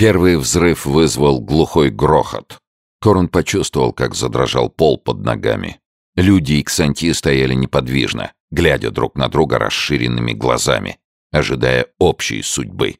Первый взрыв вызвал глухой грохот. Корн почувствовал, как задрожал пол под ногами. Люди и Ксанти стояли неподвижно, глядя друг на друга расширенными глазами, ожидая общей судьбы.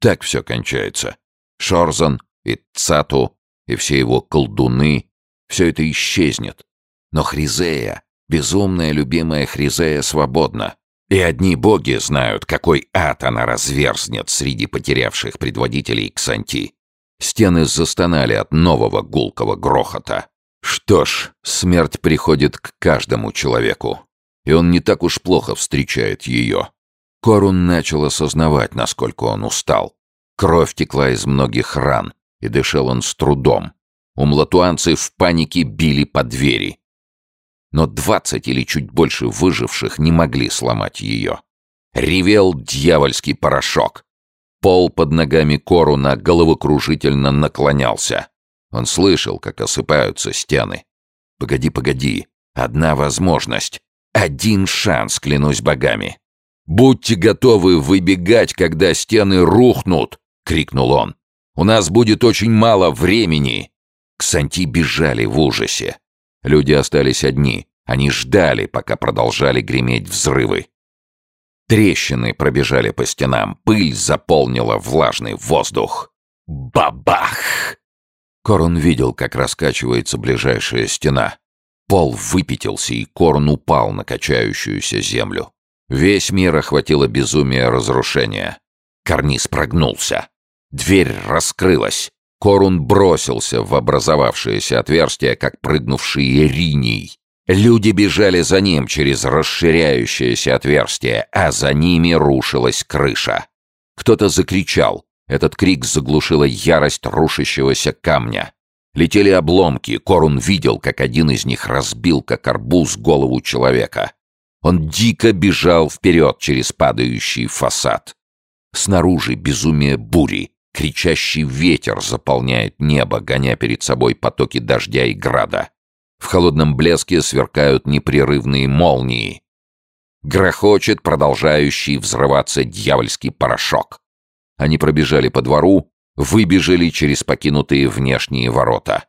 Так все кончается. Шорзан и Цату, и все его колдуны, все это исчезнет. Но Хризея, безумная любимая Хризея, свободна. И одни боги знают, какой ад она разверзнет среди потерявших предводителей Ксанти. Стены застонали от нового гулкого грохота. Что ж, смерть приходит к каждому человеку. И он не так уж плохо встречает ее. Корун начал осознавать, насколько он устал. Кровь текла из многих ран, и дышал он с трудом. Умлатуанцы в панике били по двери. Но двадцать или чуть больше выживших не могли сломать ее. Ревел дьявольский порошок. Пол под ногами Коруна головокружительно наклонялся. Он слышал, как осыпаются стены. «Погоди, погоди. Одна возможность. Один шанс, клянусь богами. Будьте готовы выбегать, когда стены рухнут!» — крикнул он. «У нас будет очень мало времени!» Ксанти бежали в ужасе. Люди остались одни. Они ждали, пока продолжали греметь взрывы. Трещины пробежали по стенам, пыль заполнила влажный воздух. Бабах! Корн видел, как раскачивается ближайшая стена. Пол выпятился, и Корн упал на качающуюся землю. Весь мир охватило безумие разрушения. Карниз прогнулся. Дверь раскрылась. Корун бросился в образовавшееся отверстие, как прыгнувший Ириней. Люди бежали за ним через расширяющееся отверстие, а за ними рушилась крыша. Кто-то закричал. Этот крик заглушила ярость рушащегося камня. Летели обломки, Корун видел, как один из них разбил, как арбуз, голову человека. Он дико бежал вперед через падающий фасад. Снаружи безумие бури, кричащий ветер заполняет небо, гоня перед собой потоки дождя и града. В холодном блеске сверкают непрерывные молнии. Грохочет продолжающий взрываться дьявольский порошок. Они пробежали по двору, выбежали через покинутые внешние ворота.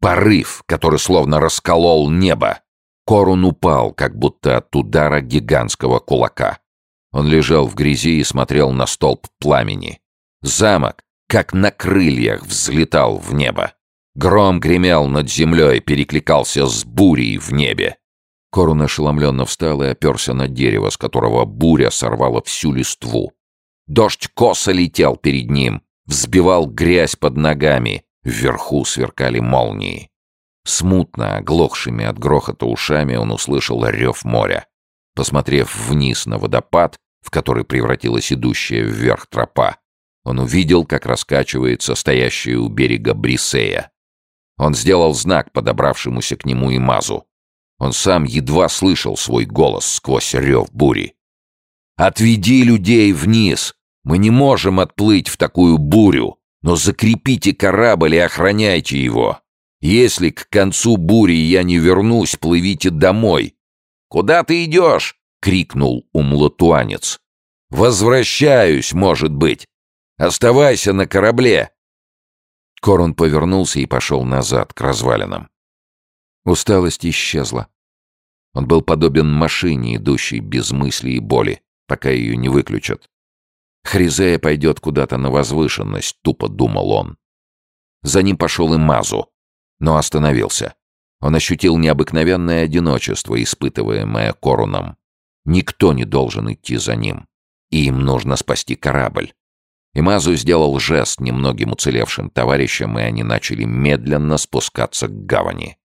Порыв, который словно расколол небо. Корун упал, как будто от удара гигантского кулака. Он лежал в грязи и смотрел на столб пламени. Замок, как на крыльях, взлетал в небо. Гром гремел над землей, перекликался с бурей в небе. Корун ошеломленно встал и оперся на дерево, с которого буря сорвала всю листву. Дождь косо летел перед ним, взбивал грязь под ногами, вверху сверкали молнии. Смутно, оглохшими от грохота ушами, он услышал рев моря. Посмотрев вниз на водопад, в который превратилась идущая вверх тропа, он увидел, как раскачивается стоящая у берега Брисея. Он сделал знак подобравшемуся к нему Имазу. Он сам едва слышал свой голос сквозь рев бури. «Отведи людей вниз! Мы не можем отплыть в такую бурю, но закрепите корабль и охраняйте его. Если к концу бури я не вернусь, плывите домой, «Куда ты идешь?» — крикнул умлатуанец. «Возвращаюсь, может быть. Оставайся на корабле!» Корун повернулся и пошел назад, к развалинам. Усталость исчезла. Он был подобен машине, идущей без мысли и боли, пока ее не выключат. Хризея пойдет куда-то на возвышенность, тупо думал он. За ним пошел и Мазу, но остановился. Он ощутил необыкновенное одиночество, испытываемое Коруном. Никто не должен идти за ним. И им нужно спасти корабль. Имазу сделал жест немногим уцелевшим товарищам, и они начали медленно спускаться к гавани.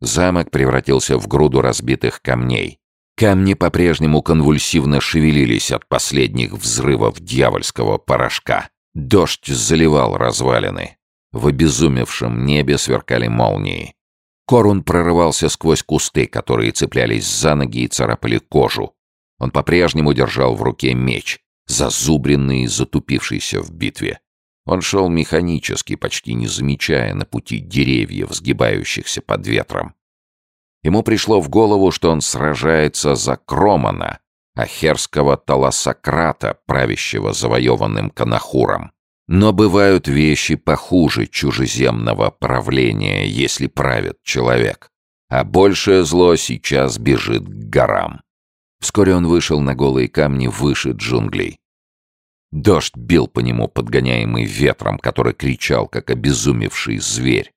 Замок превратился в груду разбитых камней. Камни по-прежнему конвульсивно шевелились от последних взрывов дьявольского порошка. Дождь заливал развалины. В обезумевшем небе сверкали молнии. Корун прорывался сквозь кусты, которые цеплялись за ноги и царапали кожу. Он по-прежнему держал в руке меч, зазубренный и затупившийся в битве. Он шел механически, почти не замечая на пути деревьев, сгибающихся под ветром. Ему пришло в голову, что он сражается за Кромана, ахерского таласократа, правящего завоеванным Канахуром. Но бывают вещи похуже чужеземного правления, если правит человек. А большее зло сейчас бежит к горам. Вскоре он вышел на голые камни выше джунглей. Дождь бил по нему, подгоняемый ветром, который кричал, как обезумевший зверь.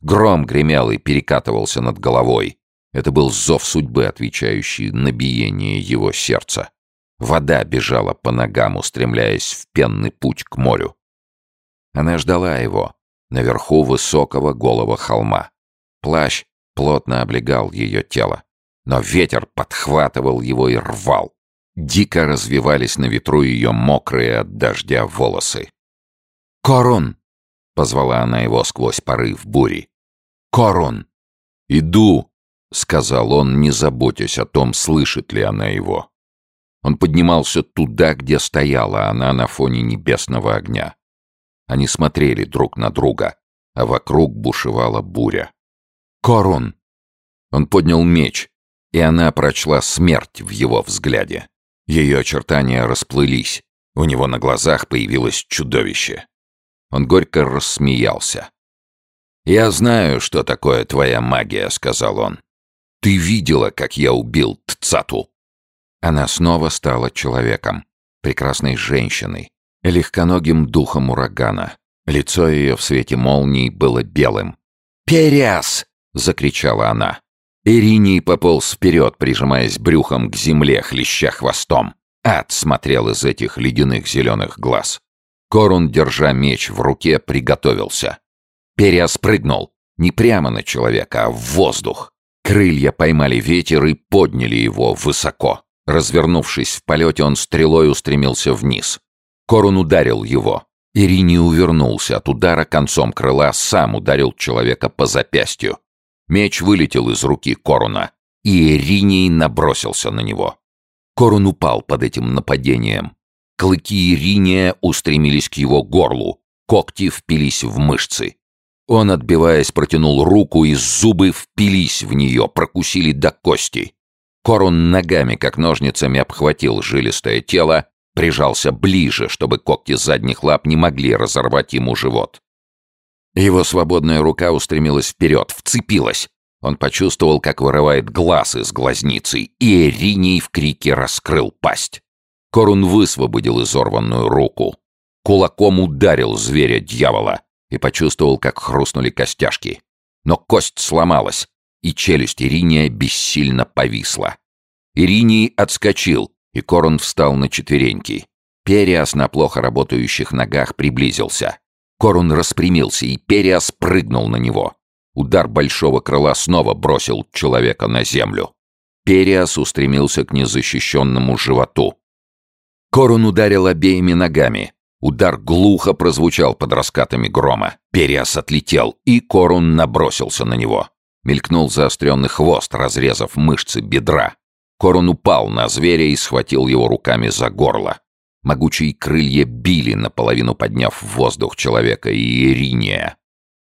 Гром гремел и перекатывался над головой. Это был зов судьбы, отвечающий на биение его сердца. Вода бежала по ногам, устремляясь в пенный путь к морю. Она ждала его наверху высокого голого холма. Плащ плотно облегал ее тело, но ветер подхватывал его и рвал. Дико развивались на ветру ее мокрые от дождя волосы. «Корун!» — позвала она его сквозь порыв бури. «Корун!» «Иду!» — сказал он, не заботясь о том, слышит ли она его. Он поднимался туда, где стояла она на фоне небесного огня. Они смотрели друг на друга, а вокруг бушевала буря. «Корун!» Он поднял меч, и она прочла смерть в его взгляде. Ее очертания расплылись, у него на глазах появилось чудовище. Он горько рассмеялся. «Я знаю, что такое твоя магия», — сказал он. «Ты видела, как я убил Тцату?» Она снова стала человеком, прекрасной женщиной, легконогим духом урагана. Лицо ее в свете молний было белым. «Перяс!» — закричала она. Ириний пополз вперед, прижимаясь брюхом к земле, хлеща хвостом. Ад смотрел из этих ледяных зеленых глаз. Корун, держа меч в руке, приготовился. Периас прыгнул. Не прямо на человека, а в воздух. Крылья поймали ветер и подняли его высоко. Развернувшись в полете, он стрелой устремился вниз. Корун ударил его. Ирини увернулся от удара концом крыла, сам ударил человека по запястью. Меч вылетел из руки Коруна, и Ириний набросился на него. Корун упал под этим нападением. Клыки Ириния устремились к его горлу, когти впились в мышцы. Он, отбиваясь, протянул руку, и зубы впились в нее, прокусили до кости. Корун ногами, как ножницами, обхватил жилистое тело, прижался ближе, чтобы когти задних лап не могли разорвать ему живот. Его свободная рука устремилась вперед, вцепилась. Он почувствовал, как вырывает глаз из глазницы, и Эриний в крике раскрыл пасть. Корун высвободил изорванную руку. Кулаком ударил зверя-дьявола и почувствовал, как хрустнули костяшки. Но кость сломалась, и челюсть Ириния бессильно повисла. Ириний отскочил, и Корун встал на четвереньки. Периас на плохо работающих ногах приблизился. Корун распрямился, и Периас прыгнул на него. Удар большого крыла снова бросил человека на землю. Периас устремился к незащищенному животу. Корун ударил обеими ногами. Удар глухо прозвучал под раскатами грома. Периас отлетел, и Корун набросился на него. Мелькнул заостренный хвост, разрезав мышцы бедра. Корон упал на зверя и схватил его руками за горло. Могучие крылья били, наполовину подняв в воздух человека и Ириния.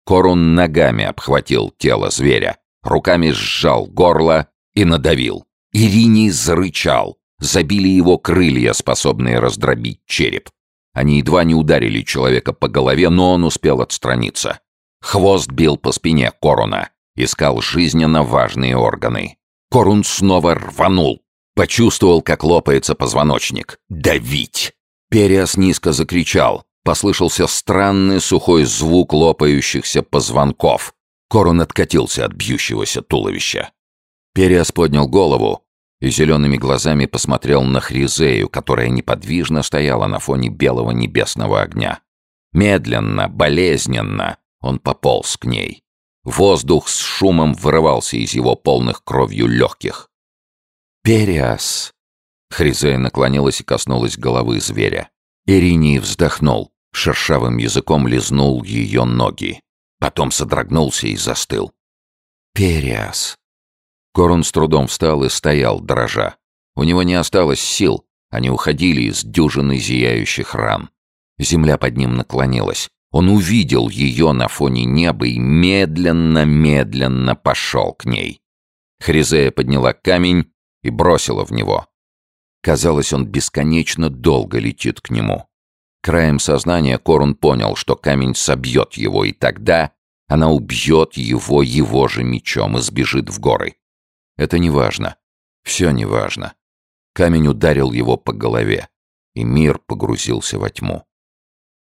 Корун ногами обхватил тело зверя, руками сжал горло и надавил. Ириний зарычал. Забили его крылья, способные раздробить череп. Они едва не ударили человека по голове, но он успел отстраниться. Хвост бил по спине Коруна искал жизненно важные органы. Корун снова рванул. Почувствовал, как лопается позвоночник. «Давить!» Периас низко закричал. Послышался странный сухой звук лопающихся позвонков. Корун откатился от бьющегося туловища. Периас поднял голову и зелеными глазами посмотрел на Хризею, которая неподвижно стояла на фоне белого небесного огня. Медленно, болезненно он пополз к ней. Воздух с шумом вырывался из его полных кровью легких. «Периас!» Хризея наклонилась и коснулась головы зверя. Иринии вздохнул, шершавым языком лизнул ее ноги. Потом содрогнулся и застыл. «Периас!» Корун с трудом встал и стоял, дрожа. У него не осталось сил, они уходили из дюжины зияющих ран. Земля под ним наклонилась. Он увидел ее на фоне неба и медленно-медленно пошел к ней. Хризея подняла камень и бросила в него. Казалось, он бесконечно долго летит к нему. Краем сознания Корун понял, что камень собьет его, и тогда она убьет его его же мечом и сбежит в горы. Это не важно. Все не важно. Камень ударил его по голове, и мир погрузился во тьму.